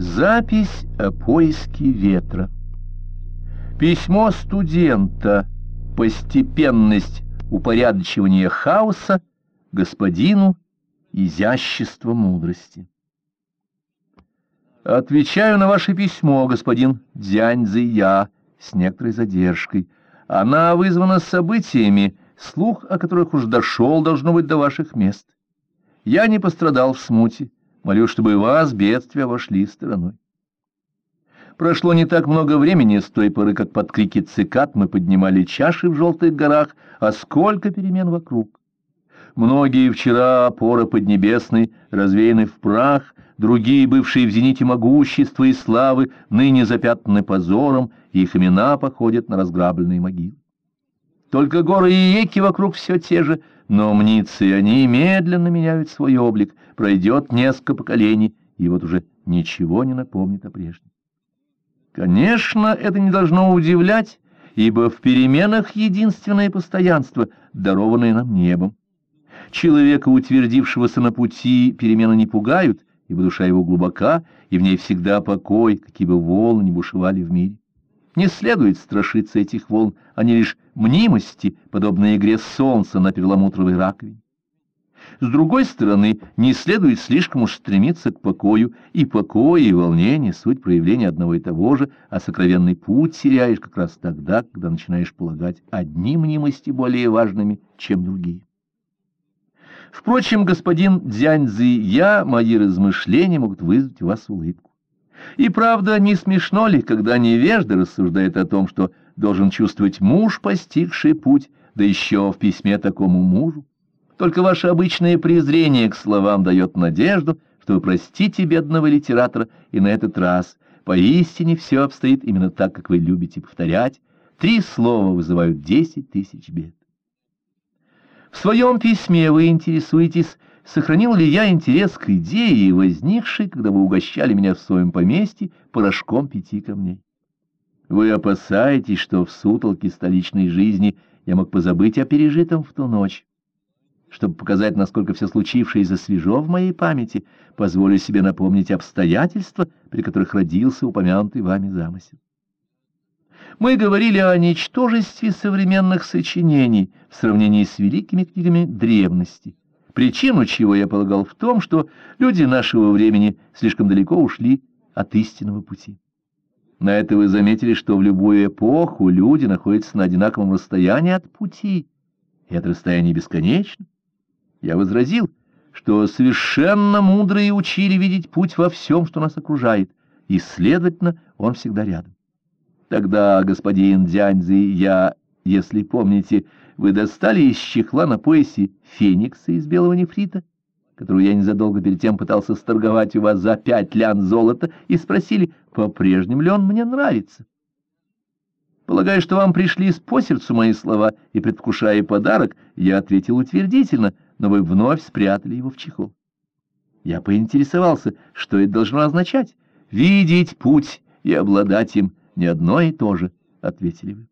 Запись о поиске ветра. Письмо студента. Постепенность упорядочивания хаоса господину изящество мудрости. Отвечаю на ваше письмо, господин Дзяньцзи я, с некоторой задержкой. Она вызвана событиями, слух о которых уж дошел, должно быть, до ваших мест. Я не пострадал в смуте, Молю, чтобы вас бедствия вошли стороной. Прошло не так много времени с той поры, как под крики цикад мы поднимали чаши в желтых горах, а сколько перемен вокруг. Многие вчера опоры Поднебесной развеяны в прах, другие, бывшие в зените могущества и славы, ныне запятнаны позором, и их имена походят на разграбленные могилы. Только горы и реки вокруг все те же, но мнится, они медленно меняют свой облик, пройдет несколько поколений, и вот уже ничего не напомнит о прежнем. Конечно, это не должно удивлять, ибо в переменах единственное постоянство, дарованное нам небом. Человека, утвердившегося на пути, перемены не пугают, ибо душа его глубока, и в ней всегда покой, какие бы волны ни бушевали в мире. Не следует страшиться этих волн, они лишь мнимости, подобные игре солнца на перламутровой раковине. С другой стороны, не следует слишком уж стремиться к покою, и покой, и волнение — суть проявления одного и того же, а сокровенный путь теряешь как раз тогда, когда начинаешь полагать одни мнимости более важными, чем другие. Впрочем, господин Дзяньцзи, я, мои размышления могут вызвать у вас улыбку. И правда, не смешно ли, когда невежда рассуждает о том, что должен чувствовать муж, постигший путь, да еще в письме такому мужу? Только ваше обычное презрение к словам дает надежду, что вы простите бедного литератора, и на этот раз поистине все обстоит именно так, как вы любите повторять. Три слова вызывают десять тысяч бед. В своем письме вы интересуетесь сохранил ли я интерес к идее, возникшей, когда вы угощали меня в своем поместье порошком пяти камней. Вы опасаетесь, что в сутолке столичной жизни я мог позабыть о пережитом в ту ночь. Чтобы показать, насколько все случившееся свежо в моей памяти, позволю себе напомнить обстоятельства, при которых родился упомянутый вами замысел. Мы говорили о ничтожестве современных сочинений в сравнении с великими книгами древности, причину чего я полагал в том, что люди нашего времени слишком далеко ушли от истинного пути. На это вы заметили, что в любую эпоху люди находятся на одинаковом расстоянии от пути, и это расстояние бесконечно. Я возразил, что совершенно мудрые учили видеть путь во всем, что нас окружает, и, следовательно, он всегда рядом. Тогда, господин Дзяньзи, я, если помните, вы достали из чехла на поясе феникса из белого нефрита, которую я незадолго перед тем пытался сторговать у вас за пять лян золота, и спросили, по-прежнему ли он мне нравится. Полагаю, что вам пришли по сердцу мои слова, и, предвкушая подарок, я ответил утвердительно, но вы вновь спрятали его в чехол. Я поинтересовался, что это должно означать. «Видеть путь и обладать им — не одно и то же», — ответили вы.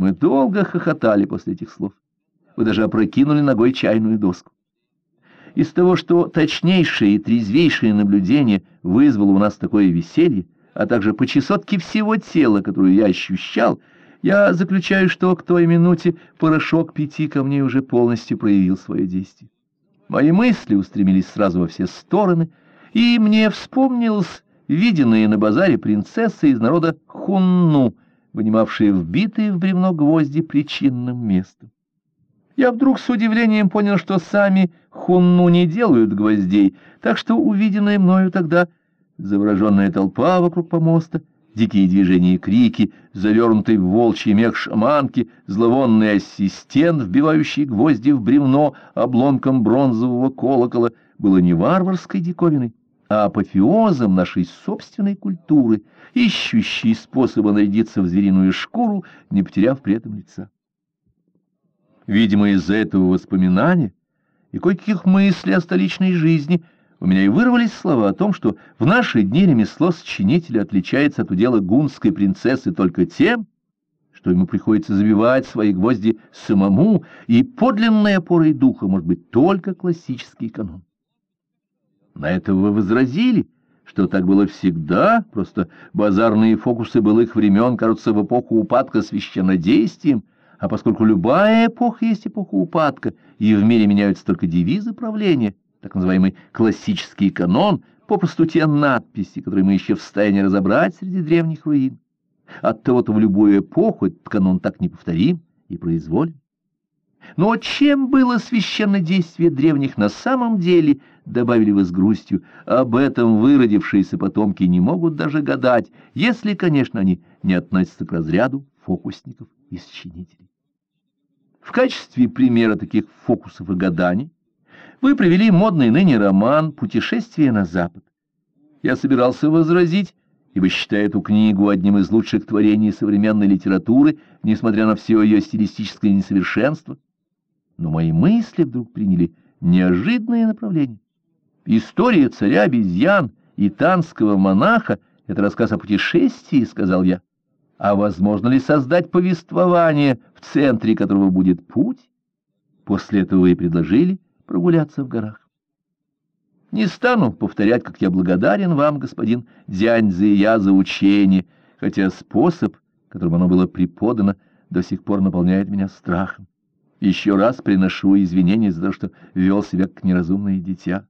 Мы долго хохотали после этих слов. Вы даже опрокинули ногой чайную доску. Из того, что точнейшее и трезвейшее наблюдение вызвало у нас такое веселье, а также по чесотке всего тела, которую я ощущал, я заключаю, что к той минуте порошок пяти камней уже полностью проявил свое действие. Мои мысли устремились сразу во все стороны, и мне вспомнилось виденные на базаре принцессы из народа Хунну — вынимавшие вбитые в бревно гвозди причинным местом. Я вдруг с удивлением понял, что сами хунну не делают гвоздей, так что увиденная мною тогда завороженная толпа вокруг помоста, дикие движения и крики, завернутый в волчий мех шаманки, зловонный ассистент, вбивающий гвозди в бревно обломком бронзового колокола, было не варварской диковиной, а апофеозом нашей собственной культуры, ищущей способа нарядиться в звериную шкуру, не потеряв при этом лица. Видимо, из-за этого воспоминания и кое-каких мыслей о столичной жизни у меня и вырвались слова о том, что в наши дни ремесло сочинителя отличается от удела гунской принцессы только тем, что ему приходится забивать свои гвозди самому, и подлинной опорой духа может быть только классический канон. На это вы возразили, что так было всегда, просто базарные фокусы былых времен кажутся в эпоху упадка священнодействием, а поскольку любая эпоха есть эпоха упадка, и в мире меняются только девизы правления, так называемый классический канон, попросту те надписи, которые мы еще в состоянии разобрать среди древних руин. Оттого-то в любую эпоху этот канон так неповторим и произволен. Но чем было священное действие древних на самом деле, добавили вы с грустью, об этом выродившиеся потомки не могут даже гадать, если, конечно, они не относятся к разряду фокусников и сочинителей. В качестве примера таких фокусов и гаданий вы привели модный ныне роман «Путешествие на Запад». Я собирался возразить, ибо считаю эту книгу одним из лучших творений современной литературы, несмотря на все ее стилистическое несовершенство. Но мои мысли вдруг приняли неожиданное направление. История царя обезьян и танского монаха — это рассказ о путешествии, — сказал я. А возможно ли создать повествование, в центре которого будет путь? После этого вы предложили прогуляться в горах. Не стану повторять, как я благодарен вам, господин Дзяньзи, я за учение, хотя способ, которым оно было преподано, до сих пор наполняет меня страхом. Еще раз приношу извинения за то, что вел себя как неразумное дитя.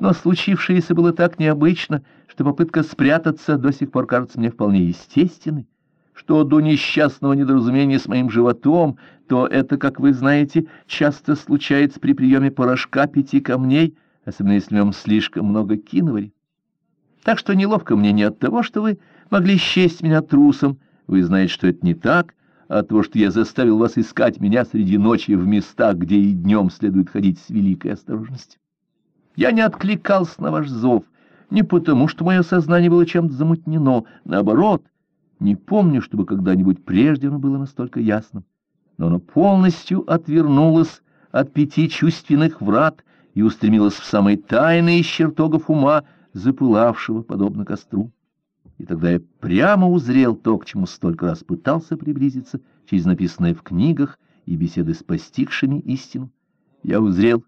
Но случившееся было так необычно, что попытка спрятаться до сих пор кажется мне вполне естественной, что до несчастного недоразумения с моим животом, то это, как вы знаете, часто случается при приеме порошка пяти камней, особенно если в нем слишком много киновари. Так что неловко мне не от того, что вы могли счесть меня трусом, вы знаете, что это не так, от того, что я заставил вас искать меня среди ночи в местах, где и днем следует ходить с великой осторожностью. Я не откликался на ваш зов, не потому, что мое сознание было чем-то замутнено, наоборот, не помню, чтобы когда-нибудь прежде оно было настолько ясным, но оно полностью отвернулось от пяти чувственных врат и устремилось в самые тайные из чертогов ума, запылавшего подобно костру. И тогда я прямо узрел то, к чему столько раз пытался приблизиться через написанное в книгах и беседы с постигшими истину. Я узрел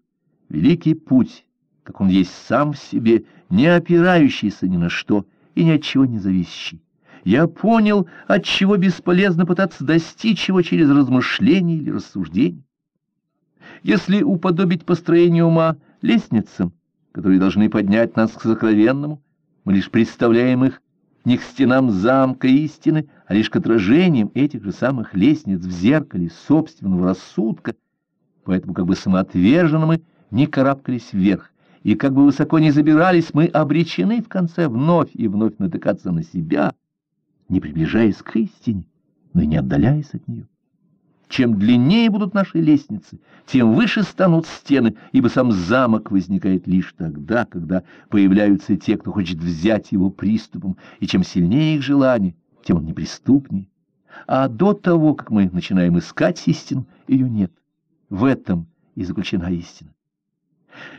великий путь, как он есть сам в себе, не опирающийся ни на что и ни от чего не зависящий. Я понял, от чего бесполезно пытаться достичь его через размышления или рассуждения. Если уподобить построение ума лестницам, которые должны поднять нас к сокровенному, мы лишь представляем их не к стенам замка истины, а лишь к отражениям этих же самых лестниц в зеркале собственного рассудка, поэтому как бы самоотверженно мы не карабкались вверх, и как бы высоко ни забирались, мы обречены в конце вновь и вновь натыкаться на себя, не приближаясь к истине, но и не отдаляясь от нее. Чем длиннее будут наши лестницы, тем выше станут стены, ибо сам замок возникает лишь тогда, когда появляются те, кто хочет взять его приступом, и чем сильнее их желание, тем он неприступнее. А до того, как мы начинаем искать истину, ее нет. В этом и заключена истина.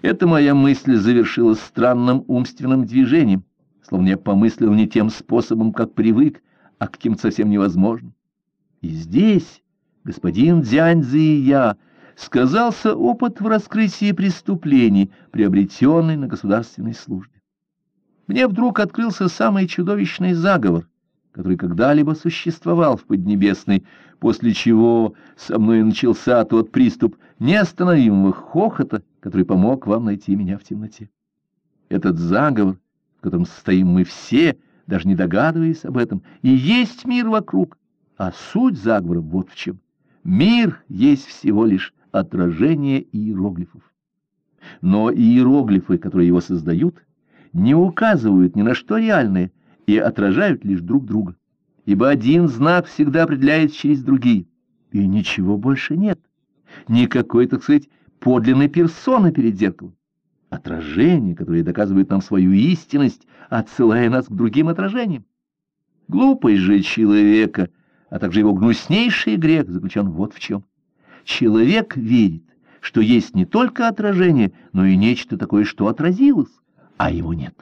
Эта моя мысль завершилась странным умственным движением, словно я помыслил не тем способом, как привык, а каким-то совсем невозможным. И здесь господин Дзяньзи и я, сказался опыт в раскрытии преступлений, приобретенный на государственной службе. Мне вдруг открылся самый чудовищный заговор, который когда-либо существовал в Поднебесной, после чего со мной начался тот приступ неостановимого хохота, который помог вам найти меня в темноте. Этот заговор, в котором состоим мы все, даже не догадываясь об этом, и есть мир вокруг, а суть заговора вот в чем. Мир есть всего лишь отражение иероглифов. Но иероглифы, которые его создают, не указывают ни на что реальное и отражают лишь друг друга. Ибо один знак всегда определяется через другие, и ничего больше нет. Никакой, так сказать, подлинной персоны перед зеркалом. Отражение, которое доказывает нам свою истинность, отсылая нас к другим отражениям. Глупость же человека — а также его гнуснейший грех заключен вот в чем. Человек верит, что есть не только отражение, но и нечто такое, что отразилось, а его нет.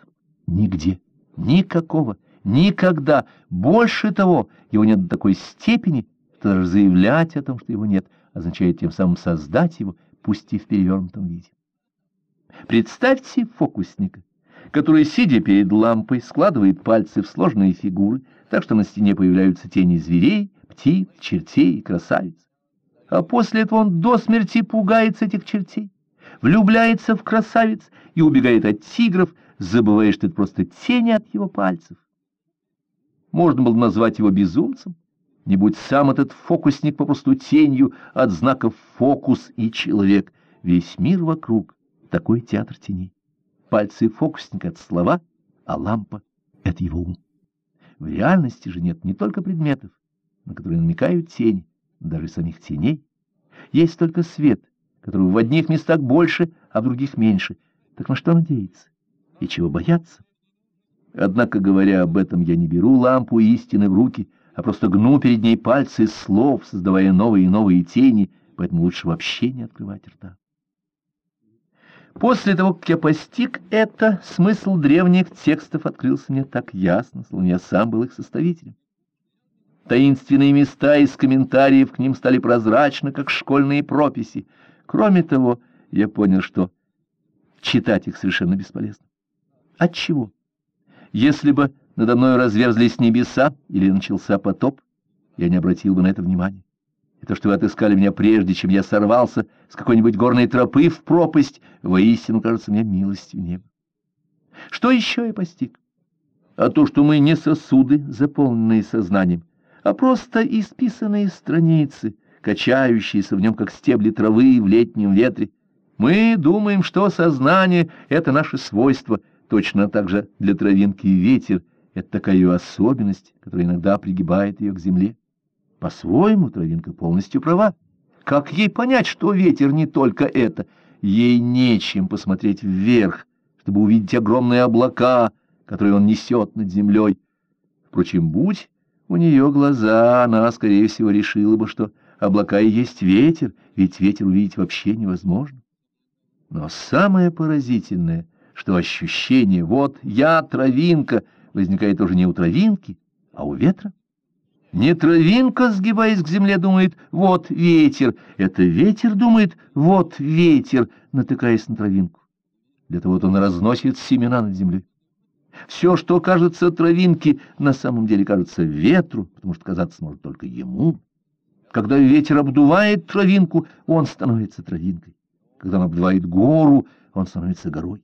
Нигде, никакого, никогда. Больше того, его нет до такой степени, что даже заявлять о том, что его нет, означает тем самым создать его, пусть и в перевернутом виде. Представьте фокусника, который, сидя перед лампой, складывает пальцы в сложные фигуры, так что на стене появляются тени зверей, птиц, чертей и красавиц. А после этого он до смерти пугается этих чертей, влюбляется в красавиц и убегает от тигров, забывая, что это просто тени от его пальцев. Можно было назвать его безумцем, не будь сам этот фокусник попросту тенью от знаков «фокус» и «человек». Весь мир вокруг — такой театр теней. Пальцы фокусника — это слова, а лампа — это его ум. В реальности же нет не только предметов, на которые намекают тени, даже самих теней. Есть только свет, которого в одних местах больше, а в других меньше. Так на что надеяться? И чего бояться? Однако, говоря об этом, я не беру лампу истины в руки — а просто гну перед ней пальцы слов, создавая новые и новые тени, поэтому лучше вообще не открывать рта. После того, как я постиг это, смысл древних текстов открылся мне так ясно, словно я сам был их составителем. Таинственные места из комментариев к ним стали прозрачны, как школьные прописи. Кроме того, я понял, что читать их совершенно бесполезно. Отчего? Если бы надо мной разверзлись небеса или начался потоп, я не обратил бы на это внимания. И то, что вы отыскали меня прежде, чем я сорвался с какой-нибудь горной тропы в пропасть, воистину кажется мне милостью неба. Что еще я постиг? А то, что мы не сосуды, заполненные сознанием, а просто исписанные страницы, качающиеся в нем, как стебли травы в летнем ветре. Мы думаем, что сознание — это наше свойство, точно так же для травинки ветер — это такая ее особенность, которая иногда пригибает ее к земле. По-своему, травинка полностью права. Как ей понять, что ветер не только это? Ей нечем посмотреть вверх, чтобы увидеть огромные облака, которые он несет над землей. Впрочем, будь у нее глаза, она, скорее всего, решила бы, что облака и есть ветер, ведь ветер увидеть вообще невозможно. Но самое поразительное, что ощущение «вот я, травинка», возникает уже не у травинки, а у ветра. Не травинка, сгибаясь к земле, думает «вот ветер», это ветер думает «вот ветер», натыкаясь на травинку. Для того-то он разносит семена над землей. Все, что кажется травинке, на самом деле кажется ветру, потому что казаться может только ему. Когда ветер обдувает травинку, он становится травинкой. Когда он обдувает гору, он становится горой.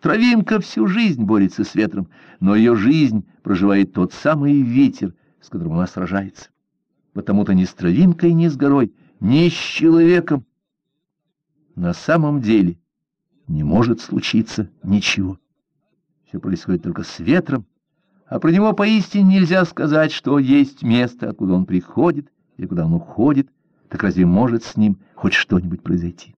Травинка всю жизнь борется с ветром, но ее жизнь проживает тот самый ветер, с которым она сражается. Потому-то ни с травинкой, ни с горой, ни с человеком на самом деле не может случиться ничего. Все происходит только с ветром, а про него поистине нельзя сказать, что есть место, откуда он приходит и куда он уходит, так разве может с ним хоть что-нибудь произойти?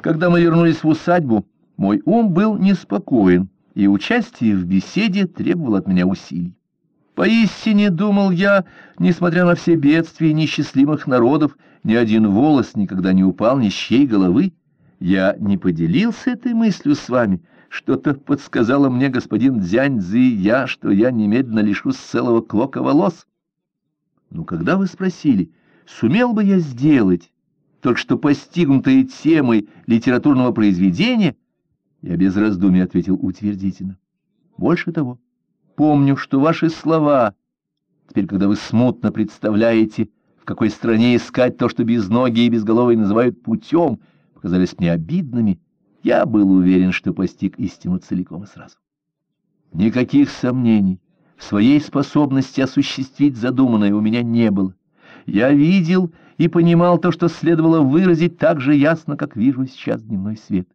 Когда мы вернулись в усадьбу, мой ум был неспокоен, и участие в беседе требовало от меня усилий. Поистине, думал я, несмотря на все бедствия несчастливых народов, ни один волос никогда не упал ни с чьей головы. Я не поделился этой мыслью с вами. Что-то подсказало мне господин Дзянь я, что я немедленно лишусь целого клока волос. Но когда вы спросили, сумел бы я сделать только что постигнутые темой литературного произведения, я без раздумий ответил утвердительно. Больше того, помню, что ваши слова, теперь, когда вы смутно представляете, в какой стране искать то, что без ноги и безголовые называют путем, показались мне обидными, я был уверен, что постиг истину целиком и сразу. Никаких сомнений в своей способности осуществить задуманное у меня не было. Я видел и понимал то, что следовало выразить так же ясно, как вижу сейчас дневной свет.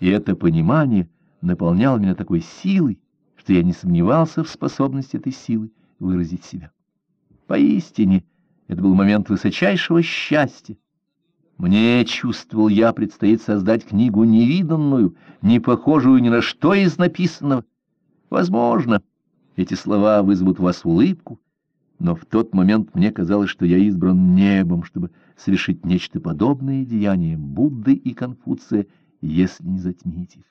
И это понимание наполняло меня такой силой, что я не сомневался в способности этой силы выразить себя. Поистине, это был момент высочайшего счастья. Мне, чувствовал я, предстоит создать книгу невиданную, не похожую ни на что из написанного. Возможно, эти слова вызовут у вас улыбку, но в тот момент мне казалось, что я избран небом, чтобы совершить нечто подобное деяниям Будды и Конфуция, если не затмить их.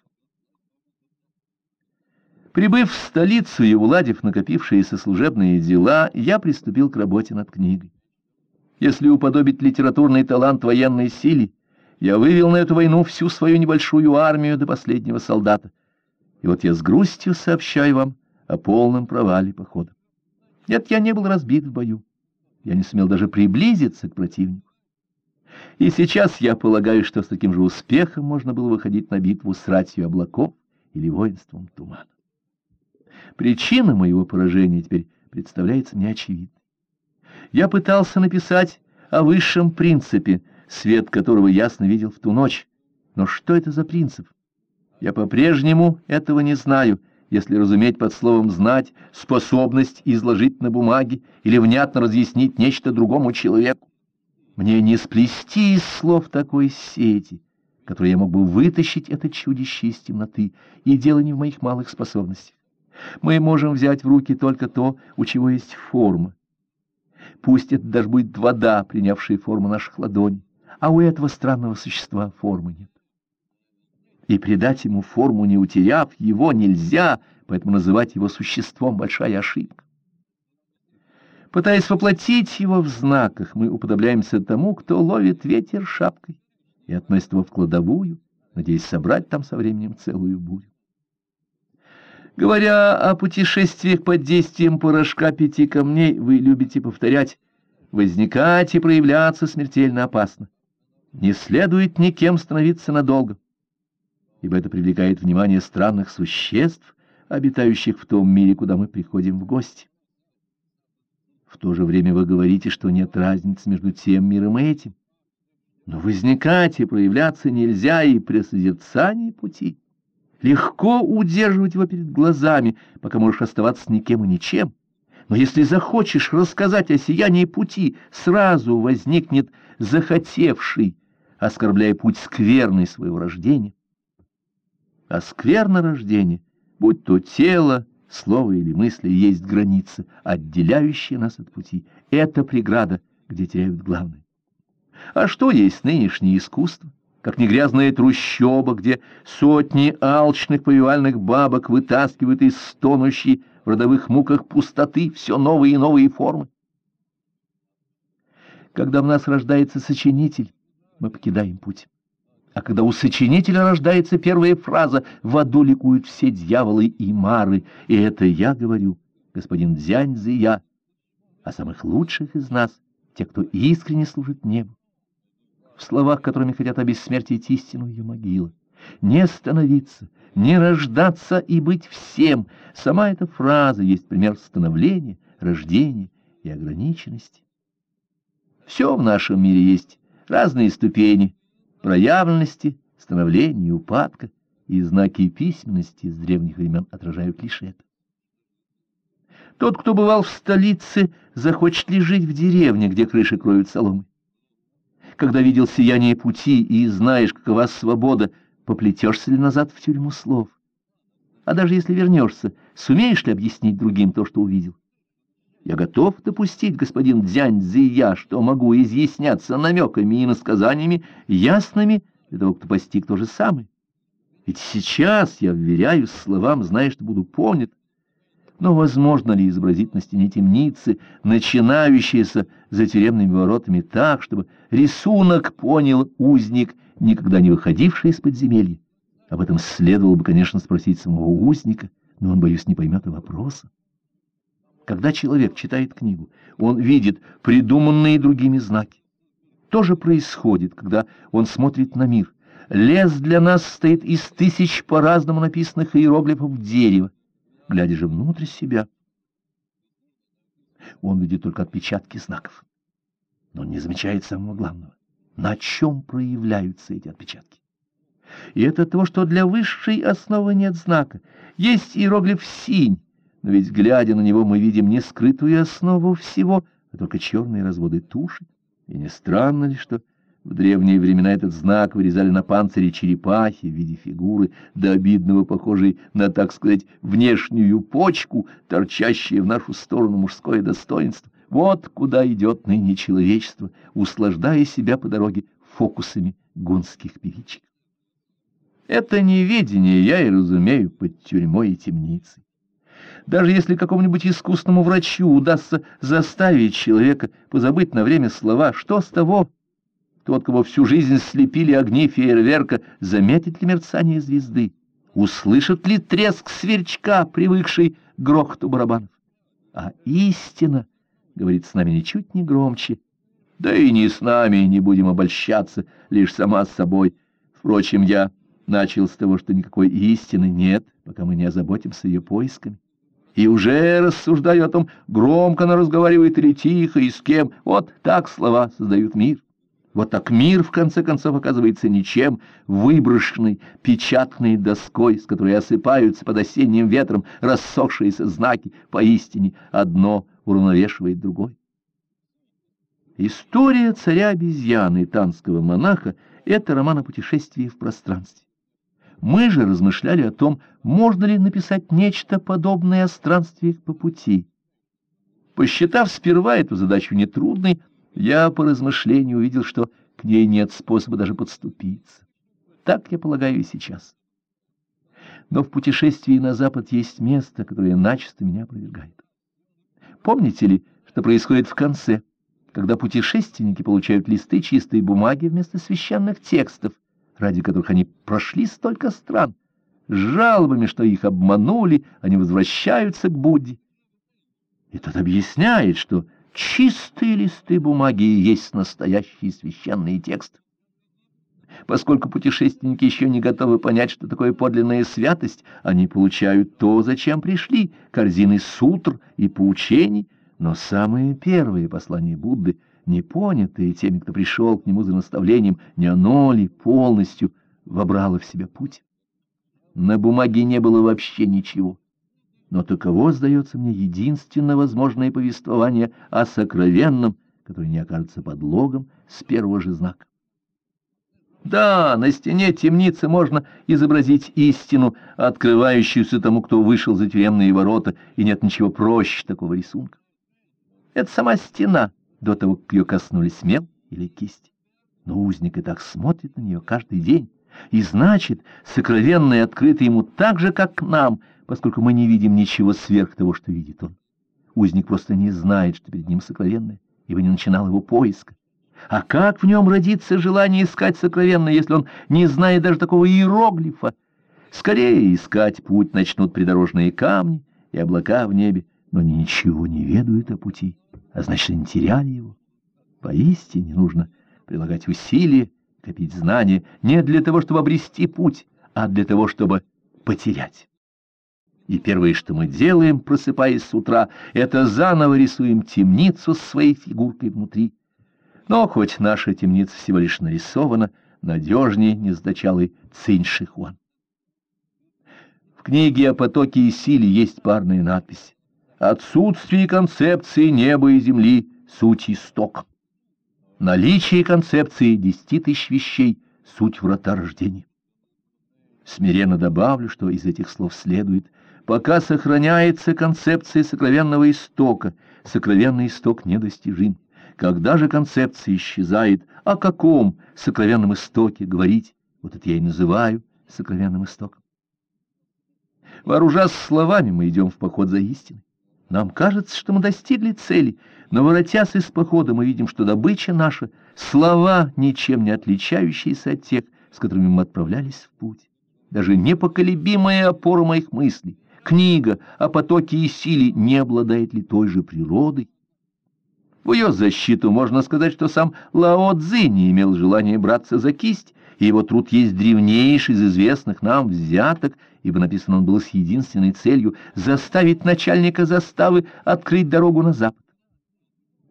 Прибыв в столицу и уладив накопившиеся служебные дела, я приступил к работе над книгой. Если уподобить литературный талант военной силе, Я вывел на эту войну всю свою небольшую армию до последнего солдата. И вот я с грустью сообщаю вам о полном провале похода. Нет, я не был разбит в бою. Я не сумел даже приблизиться к противнику. И сейчас я полагаю, что с таким же успехом можно было выходить на битву с ратью облаков или воинством тумана. Причина моего поражения теперь представляется мне очевидной. Я пытался написать о высшем принципе, свет которого ясно видел в ту ночь. Но что это за принцип? Я по-прежнему этого не знаю, если разуметь под словом «знать» способность изложить на бумаге или внятно разъяснить нечто другому человеку. Мне не сплести из слов такой сети, которой я мог бы вытащить это чудище из темноты, и дело не в моих малых способностях. Мы можем взять в руки только то, у чего есть форма. Пусть это даже будет вода, принявшая форму наших ладоней, а у этого странного существа формы нет. И придать ему форму, не утеряв его, нельзя, поэтому называть его существом — большая ошибка. Пытаясь воплотить его в знаках, мы уподобляемся тому, кто ловит ветер шапкой и относит его в кладовую, надеясь собрать там со временем целую бурю. Говоря о путешествиях под действием порошка пяти камней, вы любите повторять «возникать и проявляться смертельно опасно». Не следует никем становиться надолго, ибо это привлекает внимание странных существ, обитающих в том мире, куда мы приходим в гости. В то же время вы говорите, что нет разницы между тем миром и этим. Но возникать и проявляться нельзя и при созерцании пути. Легко удерживать его перед глазами, пока можешь оставаться никем и ничем. Но если захочешь рассказать о сиянии пути, сразу возникнет захотевший, оскорбляя путь скверный своего рождения. А скверно рождение, будь то тело, слово или мысли, есть граница, отделяющая нас от пути. Это преграда, где теряют главное. А что есть нынешнее искусство? Как негрязная трущоба, где сотни алчных повивальных бабок вытаскивают из стонущей в родовых муках пустоты все новые и новые формы. Когда в нас рождается сочинитель, мы покидаем путь. А когда у сочинителя рождается первая фраза, в аду ликуют все дьяволы и мары, и это я говорю, господин Дзяньзы я, о самых лучших из нас, те, кто искренне служит небу в словах, которыми хотят обессмертить истину ее могилы. Не становиться, не рождаться и быть всем. Сама эта фраза есть пример становления, рождения и ограниченности. Все в нашем мире есть разные ступени проявленности, становления и упадка, и знаки письменности с древних времен отражают лишь это. Тот, кто бывал в столице, захочет ли жить в деревне, где крыши кроют соломой? Когда видел сияние пути и знаешь, какова свобода, поплетешься ли назад в тюрьму слов? А даже если вернешься, сумеешь ли объяснить другим то, что увидел? Я готов допустить, господин Дзянь Цзия, что могу изъясняться намеками и насказаниями, ясными для того, кто постиг то же самое. Ведь сейчас я вверяюсь словам, зная, что буду понят, но возможно ли изобразить на стене темницы, начинающиеся за тюремными воротами так, чтобы рисунок понял узник, никогда не выходивший из подземелья? Об этом следовало бы, конечно, спросить самого узника, но он, боюсь, не поймет и вопроса. Когда человек читает книгу, он видит придуманные другими знаки. То же происходит, когда он смотрит на мир. Лес для нас состоит из тысяч по-разному написанных иероглифов дерева, глядя же внутрь себя. Он видит только отпечатки знаков, но не замечает самого главного. На чем проявляются эти отпечатки? И это то, что для высшей основы нет знака. Есть иероглиф «синь», но ведь, глядя на него, мы видим не скрытую основу всего, а только черные разводы туши. И не странно ли, что в древние времена этот знак вырезали на панцире черепахи в виде фигуры, до обидного похожей на, так сказать, внешнюю почку, торчащее в нашу сторону мужское достоинство. Вот куда идет ныне человечество, услаждая себя по дороге фокусами гунских певичек. Это неведение я и разумею под тюрьмой и темницей. Даже если какому-нибудь искусному врачу удастся заставить человека позабыть на время слова, что с того, тот, кого всю жизнь слепили огни фейерверка, заметит ли мерцание звезды, услышит ли треск сверчка, привыкший к грохоту барабанов. А истина говорит с нами ничуть не громче, да и не с нами не будем обольщаться, лишь сама с собой. Впрочем, я начал с того, что никакой истины нет, пока мы не озаботимся ее поисками. И уже рассуждаю о том, громко она разговаривает или тихо, и с кем. Вот так слова создают мир. Вот так мир, в конце концов, оказывается ничем, выброшенной печатной доской, с которой осыпаются под осенним ветром рассохшиеся знаки, поистине одно уравновешивает другое. История царя обезьяны и танского монаха — это роман о путешествии в пространстве. Мы же размышляли о том, можно ли написать нечто подобное о странствиях по пути. Посчитав сперва эту задачу нетрудной, я по размышлению увидел, что к ней нет способа даже подступиться. Так, я полагаю, и сейчас. Но в путешествии на запад есть место, которое начисто меня опровергает. Помните ли, что происходит в конце? когда путешественники получают листы чистой бумаги вместо священных текстов, ради которых они прошли столько стран, с жалобами, что их обманули, они возвращаются к Будде. И тот объясняет, что чистые листы бумаги есть настоящий священный текст. Поскольку путешественники еще не готовы понять, что такое подлинная святость, они получают то, зачем пришли, корзины сутр и поучений, но самые первые послания Будды, не понятые теми, кто пришел к нему за наставлением, не оно ли полностью вобрало в себя путь? На бумаге не было вообще ничего. Но таково, сдается мне, единственно возможное повествование о сокровенном, которое не окажется подлогом с первого же знака. Да, на стене темницы можно изобразить истину, открывающуюся тому, кто вышел за тюремные ворота, и нет ничего проще такого рисунка. Это сама стена, до того, как ее коснулись мел или кисть. Но узник и так смотрит на нее каждый день, и значит, сокровенное открыто ему так же, как нам, поскольку мы не видим ничего сверх того, что видит он. Узник просто не знает, что перед ним сокровенное, ибо не начинал его поиска. А как в нем родится желание искать сокровенное, если он не знает даже такого иероглифа? Скорее искать путь начнут придорожные камни и облака в небе, но они ничего не ведают о пути а значит, они теряли его. Поистине нужно прилагать усилия, копить знания не для того, чтобы обрести путь, а для того, чтобы потерять. И первое, что мы делаем, просыпаясь с утра, это заново рисуем темницу с своей фигуркой внутри. Но хоть наша темница всего лишь нарисована, надежнее несдачалый Цинь Шихуан. В книге о потоке и силе есть парная надпись. Отсутствие концепции неба и земли — суть исток. Наличие концепции десяти тысяч вещей — суть врата рождения. Смиренно добавлю, что из этих слов следует, пока сохраняется концепция сокровенного истока, сокровенный исток недостижим. Когда же концепция исчезает, о каком сокровенном истоке говорить, вот это я и называю сокровенным истоком. Вооружаясь словами, мы идем в поход за истиной. Нам кажется, что мы достигли цели, но, воротясь из похода, мы видим, что добыча наша — слова, ничем не отличающиеся от тех, с которыми мы отправлялись в путь. Даже непоколебимая опора моих мыслей, книга о потоке и силе не обладает ли той же природой? В ее защиту можно сказать, что сам Лао Цзи не имел желания браться за кисть, и его труд есть древнейший из известных нам взяток, ибо написан он был с единственной целью заставить начальника заставы открыть дорогу на запад.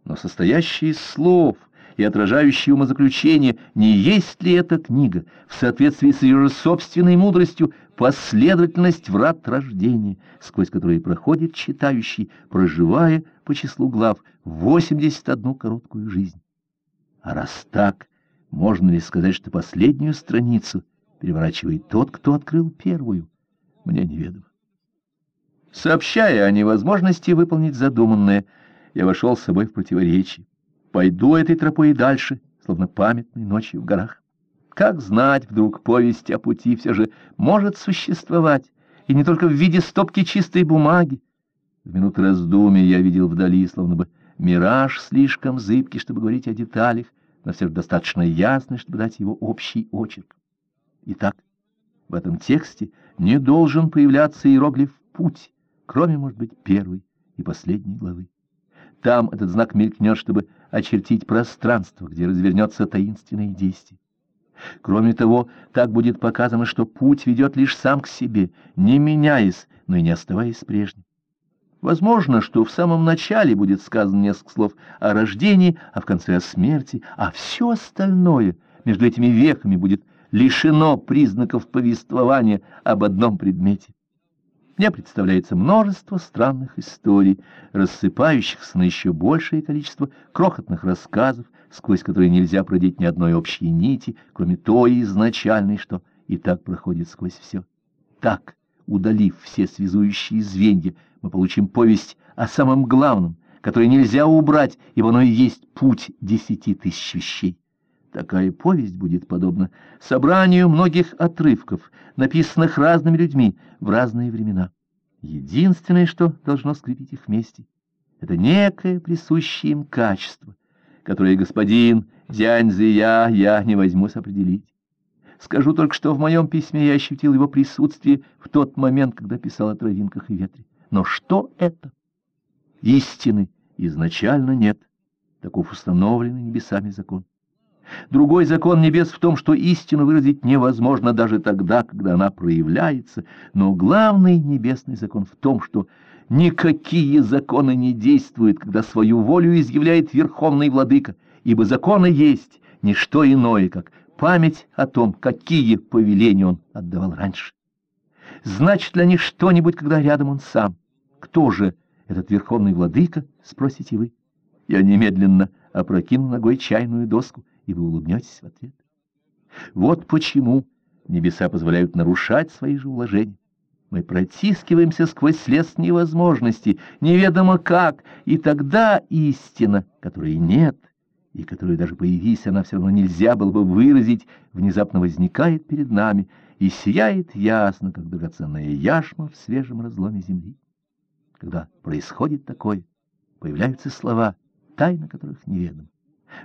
Но состоящий из слов и отражающий умозаключение, не есть ли эта книга, в соответствии с ее собственной мудростью, последовательность врат рождения, сквозь которые проходит читающий, проживая по числу глав 81 короткую жизнь. А раз так, можно ли сказать, что последнюю страницу переворачивает тот, кто открыл первую? Мне неведомо. Сообщая о невозможности выполнить задуманное, я вошел с собой в противоречие. Пойду этой тропой и дальше, словно памятной ночью в горах. Как знать, вдруг повесть о пути все же может существовать, и не только в виде стопки чистой бумаги. В минуты раздумий я видел вдали, словно бы мираж слишком зыбкий, чтобы говорить о деталях, но все же достаточно ясный, чтобы дать его общий очерк. Итак, в этом тексте не должен появляться иероглиф «путь», кроме, может быть, первой и последней главы. Там этот знак мелькнет, чтобы очертить пространство, где развернется таинственное действие. Кроме того, так будет показано, что путь ведет лишь сам к себе, не меняясь, но и не оставаясь прежним. Возможно, что в самом начале будет сказано несколько слов о рождении, а в конце о смерти, а все остальное между этими веками будет лишено признаков повествования об одном предмете. Мне представляется множество странных историй, рассыпающихся на еще большее количество крохотных рассказов, сквозь которые нельзя продеть ни одной общей нити, кроме той изначальной, что и так проходит сквозь все. Так, удалив все связующие звенья, мы получим повесть о самом главном, который нельзя убрать, ибо оно и есть путь десяти тысяч вещей. Такая повесть будет подобна собранию многих отрывков, написанных разными людьми в разные времена. Единственное, что должно скрепить их вместе, это некое присущее им качество, которое господин Дзяньзи я, я не возьмусь определить. Скажу только, что в моем письме я ощутил его присутствие в тот момент, когда писал о травинках и ветре. Но что это? Истины изначально нет. Таков установленный небесами закон. Другой закон небес в том, что истину выразить невозможно даже тогда, когда она проявляется, но главный небесный закон в том, что никакие законы не действуют, когда свою волю изъявляет Верховный Владыка, ибо законы есть не что иное, как память о том, какие повеления он отдавал раньше. Значит ли они что-нибудь, когда рядом он сам? Кто же этот Верховный Владыка, спросите вы? Я немедленно опрокину ногой чайную доску — и вы улыбнетесь в ответ. Вот почему небеса позволяют нарушать свои же уложения. Мы протискиваемся сквозь лес невозможности, неведомо как, и тогда истина, которой нет, и которую даже появись она все равно нельзя было бы выразить, внезапно возникает перед нами и сияет ясно, как драгоценная яшма в свежем разломе земли. Когда происходит такое, появляются слова, тайна которых неведома.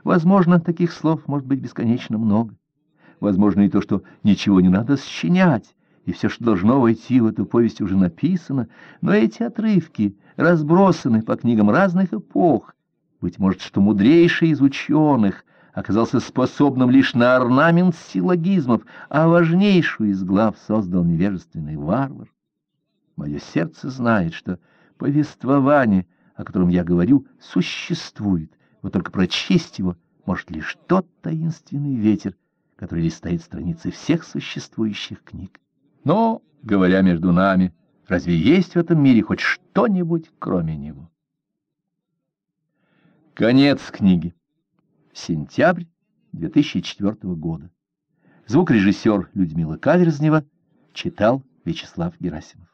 Возможно, таких слов может быть бесконечно много. Возможно и то, что ничего не надо сочинять, и все, что должно войти в эту повесть, уже написано, но эти отрывки разбросаны по книгам разных эпох. Быть может, что мудрейший из ученых оказался способным лишь на орнамент силлогизмов, а важнейшую из глав создал невежественный варвар. Мое сердце знает, что повествование, о котором я говорю, существует, вот только прочесть его может лишь тот таинственный ветер, который листает страницы всех существующих книг. Но, говоря между нами, разве есть в этом мире хоть что-нибудь кроме него? Конец книги. Сентябрь 2004 года. Звукорежиссер Людмила Каверзнева читал Вячеслав Герасимов.